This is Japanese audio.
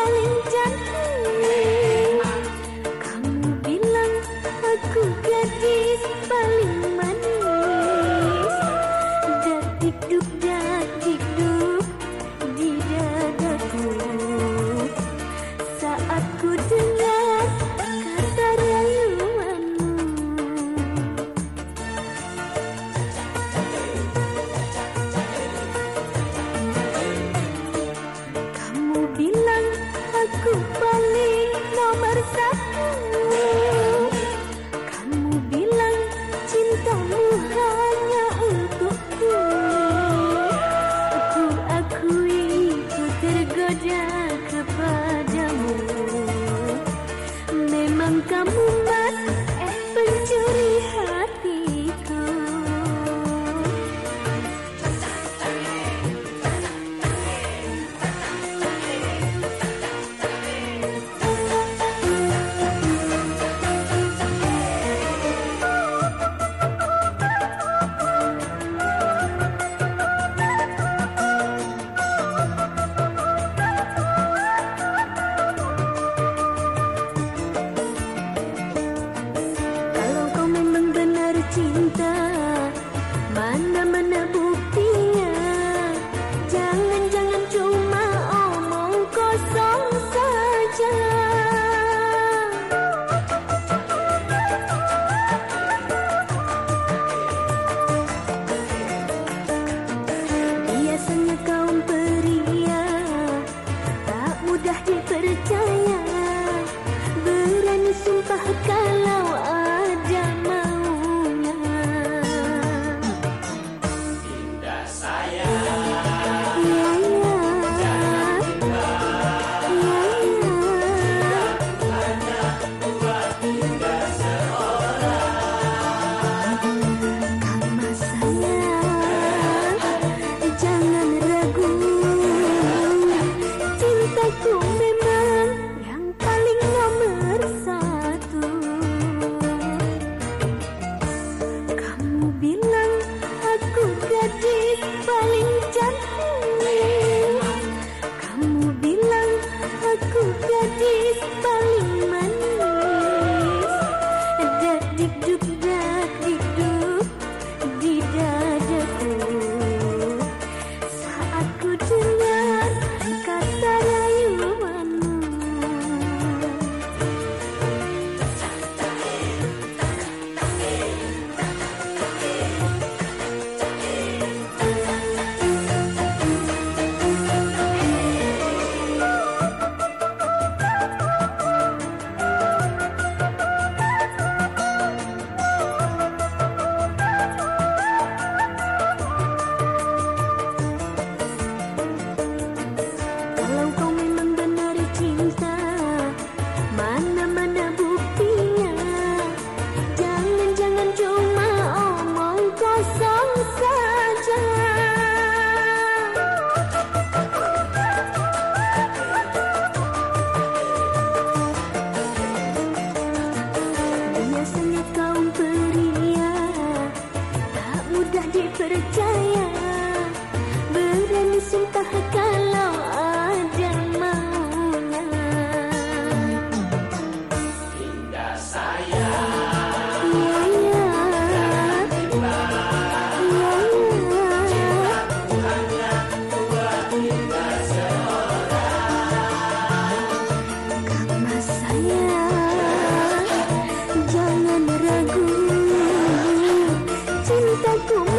paling cantik jodoh 的 lagu cintaku